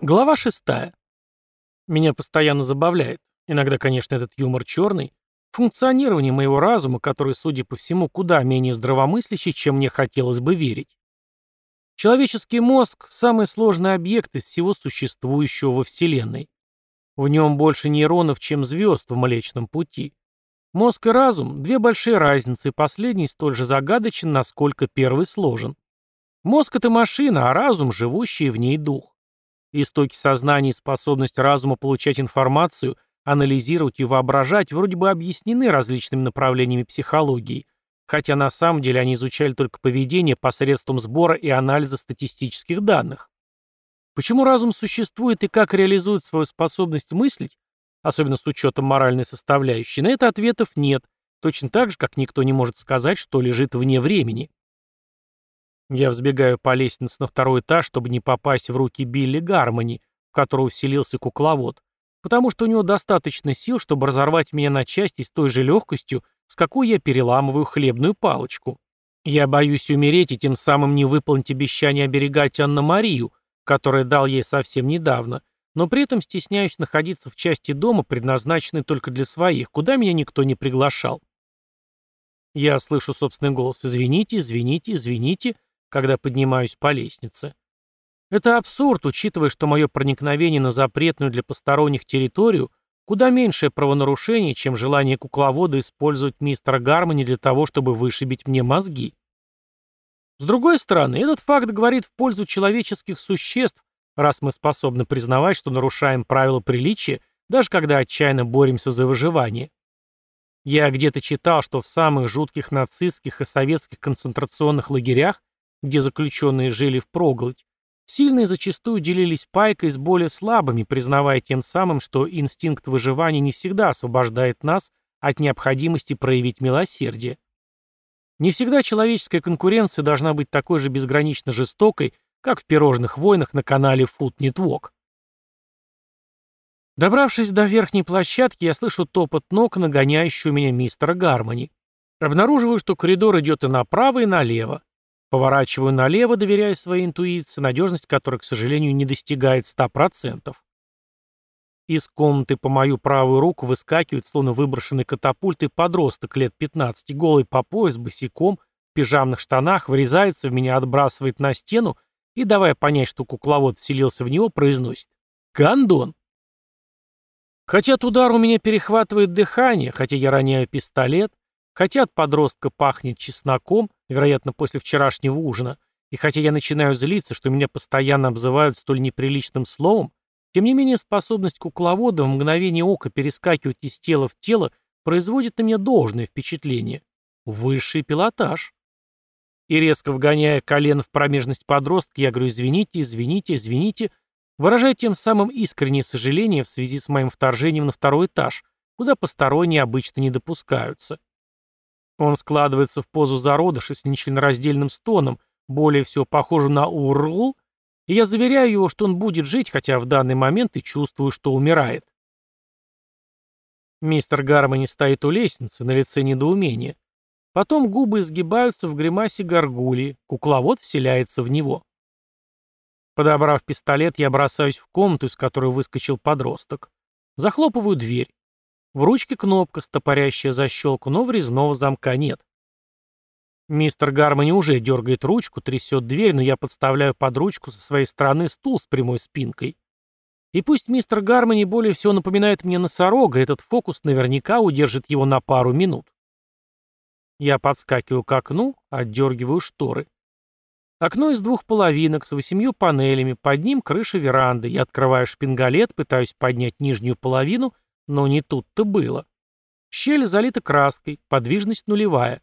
Глава шестая. Меня постоянно забавляет, иногда, конечно, этот юмор черный, функционирование моего разума, который, судя по всему, куда менее здравомыслящий, чем мне хотелось бы верить. Человеческий мозг – самый сложный объект из всего существующего во Вселенной. В нем больше нейронов, чем звезд в Млечном Пути. Мозг и разум – две большие разницы, последний столь же загадочен, насколько первый сложен. Мозг – это машина, а разум – живущий в ней дух. Истоки сознания и способность разума получать информацию, анализировать и воображать вроде бы объяснены различными направлениями психологии, хотя на самом деле они изучали только поведение посредством сбора и анализа статистических данных. Почему разум существует и как реализует свою способность мыслить, особенно с учетом моральной составляющей, на это ответов нет, точно так же, как никто не может сказать, что лежит вне времени. Я взбегаю по лестнице на второй этаж, чтобы не попасть в руки Билли Гармони, в которого вселился кукловод, потому что у него достаточно сил, чтобы разорвать меня на части с той же легкостью, с какой я переламываю хлебную палочку. Я боюсь умереть и тем самым не выполнить обещание оберегать Анна-Марию, которое дал ей совсем недавно, но при этом стесняюсь находиться в части дома, предназначенной только для своих, куда меня никто не приглашал. Я слышу собственный голос «Извините, извините, извините», когда поднимаюсь по лестнице. Это абсурд, учитывая, что мое проникновение на запретную для посторонних территорию куда меньшее правонарушение, чем желание кукловода использовать мистера Гармони для того, чтобы вышибить мне мозги. С другой стороны, этот факт говорит в пользу человеческих существ, раз мы способны признавать, что нарушаем правила приличия, даже когда отчаянно боремся за выживание. Я где-то читал, что в самых жутких нацистских и советских концентрационных лагерях где заключенные жили впроголодь, сильные зачастую делились пайкой с более слабыми, признавая тем самым, что инстинкт выживания не всегда освобождает нас от необходимости проявить милосердие. Не всегда человеческая конкуренция должна быть такой же безгранично жестокой, как в пирожных войнах на канале Food Network. Добравшись до верхней площадки, я слышу топот ног, нагоняющего меня мистера Гармони. Обнаруживаю, что коридор идет и направо, и налево. Поворачиваю налево, доверяя своей интуиции, надежность которой, к сожалению, не достигает 100%. Из комнаты по мою правую руку выскакивает, словно выброшенный катапультой подросток лет 15, голый по пояс, босиком, в пижамных штанах, врезается в меня, отбрасывает на стену и, давая понять, что кукловод вселился в него, произносит «Гандон!». Хотя от удара у меня перехватывает дыхание, хотя я роняю пистолет, хотя от подростка пахнет чесноком, вероятно, после вчерашнего ужина, и хотя я начинаю злиться, что меня постоянно обзывают столь неприличным словом, тем не менее способность кукловода в мгновение ока перескакивать из тела в тело производит на меня должное впечатление. Высший пилотаж. И резко вгоняя колено в промежность подростка, я говорю «извините, извините, извините», выражая тем самым искреннее сожаление в связи с моим вторжением на второй этаж, куда посторонние обычно не допускаются. Он складывается в позу зародыша с нечленораздельным стоном, более всего похожим на урл, и я заверяю его, что он будет жить, хотя в данный момент и чувствую, что умирает. Мистер Гармони стоит у лестницы, на лице недоумения. Потом губы изгибаются в гримасе горгульи, кукловод вселяется в него. Подобрав пистолет, я бросаюсь в комнату, из которой выскочил подросток. Захлопываю дверь. В ручке кнопка, стопорящая защелку, но врезного замка нет. Мистер Гармони уже дергает ручку, трясет дверь, но я подставляю под ручку со своей стороны стул с прямой спинкой. И пусть мистер Гармони более всего напоминает мне носорога, этот фокус наверняка удержит его на пару минут. Я подскакиваю к окну, отдергиваю шторы. Окно из двух половинок с восемью панелями, под ним крыша веранды. Я открываю шпингалет, пытаюсь поднять нижнюю половину — но не тут-то было. Щель залита краской, подвижность нулевая.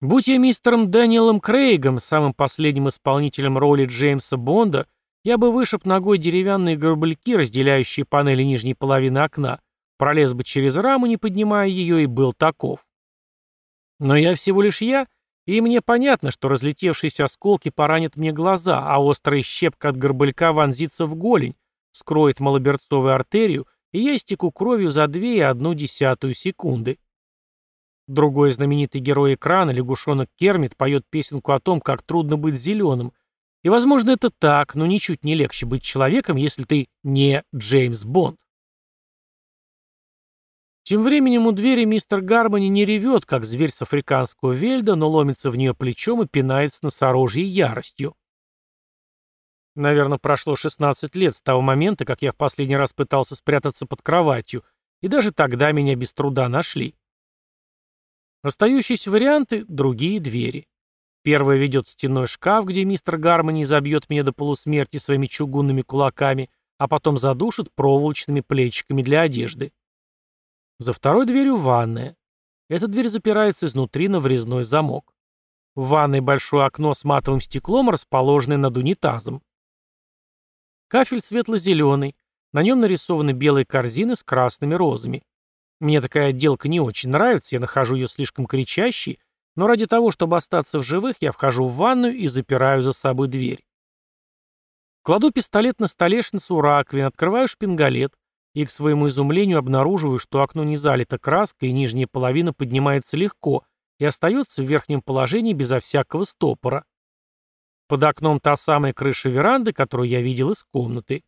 Будь я мистером Дэниелом Крейгом, самым последним исполнителем роли Джеймса Бонда, я бы вышиб ногой деревянные горбальки, разделяющие панели нижней половины окна, пролез бы через раму, не поднимая ее, и был таков. Но я всего лишь я, и мне понятно, что разлетевшиеся осколки поранят мне глаза, а острая щепка от горбалька вонзится в голень, скроет малоберцовую артерию, и я истеку кровью за две и одну десятую секунды. Другой знаменитый герой экрана, лягушонок Кермит, поет песенку о том, как трудно быть зеленым, И, возможно, это так, но ничуть не легче быть человеком, если ты не Джеймс Бонд. Тем временем у двери мистер Гармони не ревет, как зверь с африканского вельда, но ломится в нее плечом и пинается носорожьей яростью. Наверное, прошло 16 лет с того момента, как я в последний раз пытался спрятаться под кроватью, и даже тогда меня без труда нашли. Остающиеся варианты — другие двери. Первая ведет в стенной шкаф, где мистер Гармони забьет меня до полусмерти своими чугунными кулаками, а потом задушит проволочными плечиками для одежды. За второй дверью ванная. Эта дверь запирается изнутри на врезной замок. В ванной большое окно с матовым стеклом, расположенное над унитазом. Кафель светло-зеленый. На нем нарисованы белые корзины с красными розами. Мне такая отделка не очень нравится, я нахожу ее слишком кричащей, но ради того, чтобы остаться в живых, я вхожу в ванную и запираю за собой дверь. Кладу пистолет на столешницу у раковины, открываю шпингалет, и к своему изумлению обнаруживаю, что окно не залито краской, и нижняя половина поднимается легко и остается в верхнем положении безо всякого стопора. Под окном та самая крыша веранды, которую я видел из комнаты.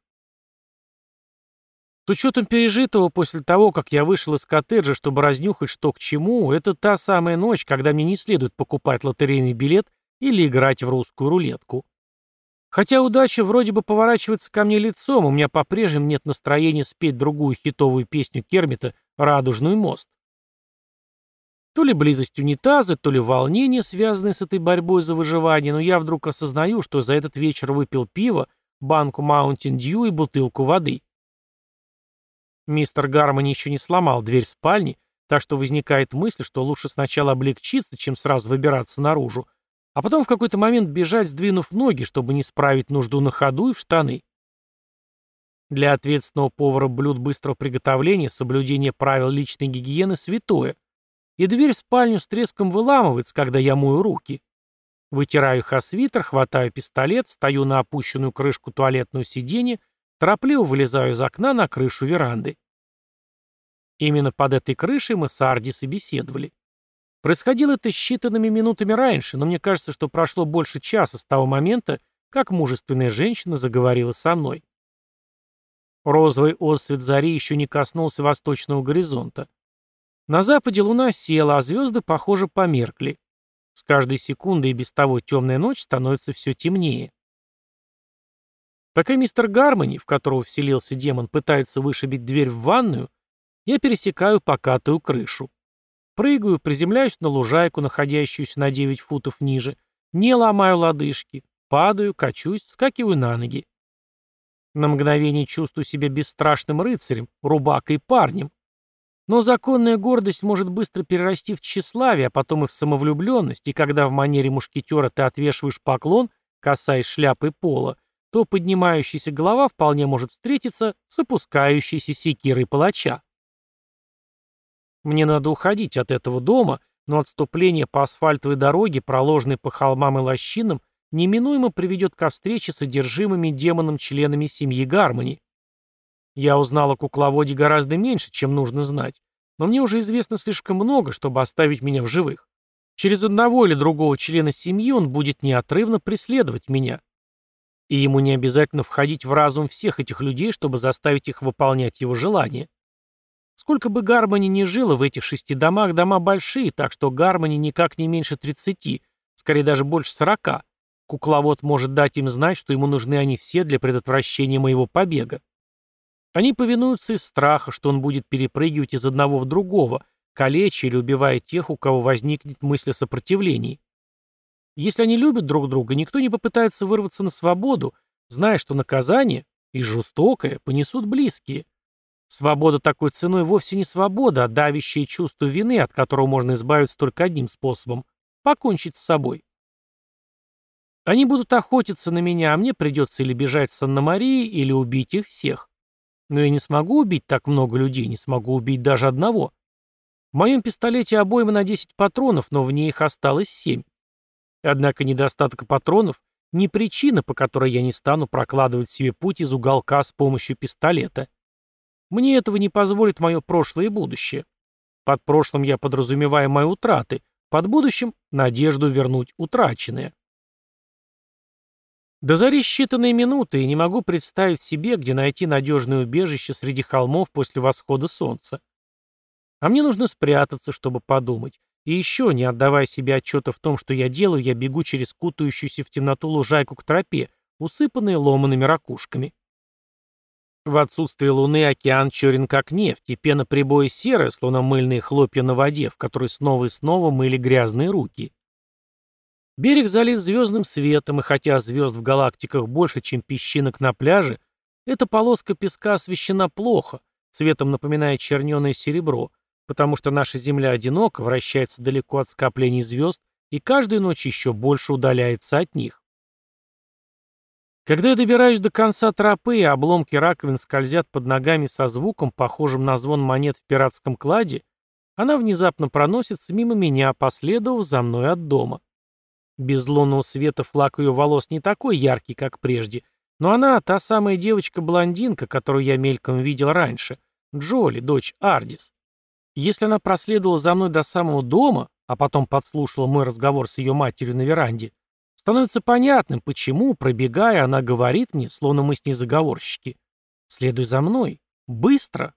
С учетом пережитого после того, как я вышел из коттеджа, чтобы разнюхать что к чему, это та самая ночь, когда мне не следует покупать лотерейный билет или играть в русскую рулетку. Хотя удача вроде бы поворачивается ко мне лицом, у меня по-прежнему нет настроения спеть другую хитовую песню Кермита «Радужный мост». То ли близость унитаза, то ли волнение, связанное с этой борьбой за выживание, но я вдруг осознаю, что за этот вечер выпил пиво, банку Mountain Dew и бутылку воды. Мистер Гармони еще не сломал дверь спальни, так что возникает мысль, что лучше сначала облегчиться, чем сразу выбираться наружу, а потом в какой-то момент бежать, сдвинув ноги, чтобы не справить нужду на ходу и в штаны. Для ответственного повара блюд быстрого приготовления соблюдение правил личной гигиены святое, и дверь в спальню с треском выламывается, когда я мою руки. Вытираю их о свитер, хватаю пистолет, встаю на опущенную крышку туалетного сиденья, торопливо вылезаю из окна на крышу веранды. Именно под этой крышей мы с Ардис и беседовали. Происходило это считанными минутами раньше, но мне кажется, что прошло больше часа с того момента, как мужественная женщина заговорила со мной. Розовый отсвет зари еще не коснулся восточного горизонта. На западе луна села, а звезды, похоже, померкли. С каждой секундой и без того темная ночь становится все темнее. Пока мистер Гармони, в которого вселился демон, пытается вышибить дверь в ванную, я пересекаю покатую крышу. Прыгаю, приземляюсь на лужайку, находящуюся на 9 футов ниже, не ломаю лодыжки, падаю, качусь, вскакиваю на ноги. На мгновение чувствую себя бесстрашным рыцарем, рубакой парнем. Но законная гордость может быстро перерасти в тщеславие, а потом и в самовлюбленность, и когда в манере мушкетера ты отвешиваешь поклон, касаясь шляпы пола, то поднимающаяся голова вполне может встретиться с опускающейся секирой палача. Мне надо уходить от этого дома, но отступление по асфальтовой дороге, проложенной по холмам и лощинам, неминуемо приведет ко встрече с одержимыми демоном-членами семьи Гармони. Я узнал о кукловоде гораздо меньше, чем нужно знать, но мне уже известно слишком много, чтобы оставить меня в живых. Через одного или другого члена семьи он будет неотрывно преследовать меня. И ему не обязательно входить в разум всех этих людей, чтобы заставить их выполнять его желания. Сколько бы Гармони ни жило в этих шести домах, дома большие, так что Гармони никак не меньше тридцати, скорее даже больше сорока. Кукловод может дать им знать, что ему нужны они все для предотвращения моего побега. Они повинуются из страха, что он будет перепрыгивать из одного в другого, калеча или убивая тех, у кого возникнет мысль о сопротивлении. Если они любят друг друга, никто не попытается вырваться на свободу, зная, что наказание, и жестокое, понесут близкие – Свобода такой ценой вовсе не свобода, а давящее чувство вины, от которого можно избавиться только одним способом — покончить с собой. Они будут охотиться на меня, а мне придется или бежать с Анна-Марии, или убить их всех. Но я не смогу убить так много людей, не смогу убить даже одного. В моем пистолете обойма на 10 патронов, но в ней их осталось 7. Однако недостаток патронов — не причина, по которой я не стану прокладывать себе путь из уголка с помощью пистолета. Мне этого не позволит мое прошлое и будущее. Под прошлым я подразумеваю мои утраты, под будущим — надежду вернуть утраченное. До зари считанные минуты, и не могу представить себе, где найти надежное убежище среди холмов после восхода солнца. А мне нужно спрятаться, чтобы подумать. И еще, не отдавая себе отчета в том, что я делаю, я бегу через кутающуюся в темноту лужайку к тропе, усыпанной ломаными ракушками. В отсутствие луны океан черен как нефть, и пена прибоя серая, словно мыльные хлопья на воде, в которой снова и снова мыли грязные руки. Берег залит звездным светом, и хотя звезд в галактиках больше, чем песчинок на пляже, эта полоска песка освещена плохо, цветом напоминая черненое серебро, потому что наша Земля одинока, вращается далеко от скоплений звезд и каждую ночь еще больше удаляется от них. Когда я добираюсь до конца тропы, и обломки раковин скользят под ногами со звуком, похожим на звон монет в пиратском кладе, она внезапно проносится мимо меня, последовав за мной от дома. Без лунного света флаг ее волос не такой яркий, как прежде, но она та самая девочка-блондинка, которую я мельком видел раньше, Джоли, дочь Ардис. Если она проследовала за мной до самого дома, а потом подслушала мой разговор с ее матерью на веранде, становится понятным, почему, пробегая, она говорит мне, словно мы с ней заговорщики. «Следуй за мной. Быстро!»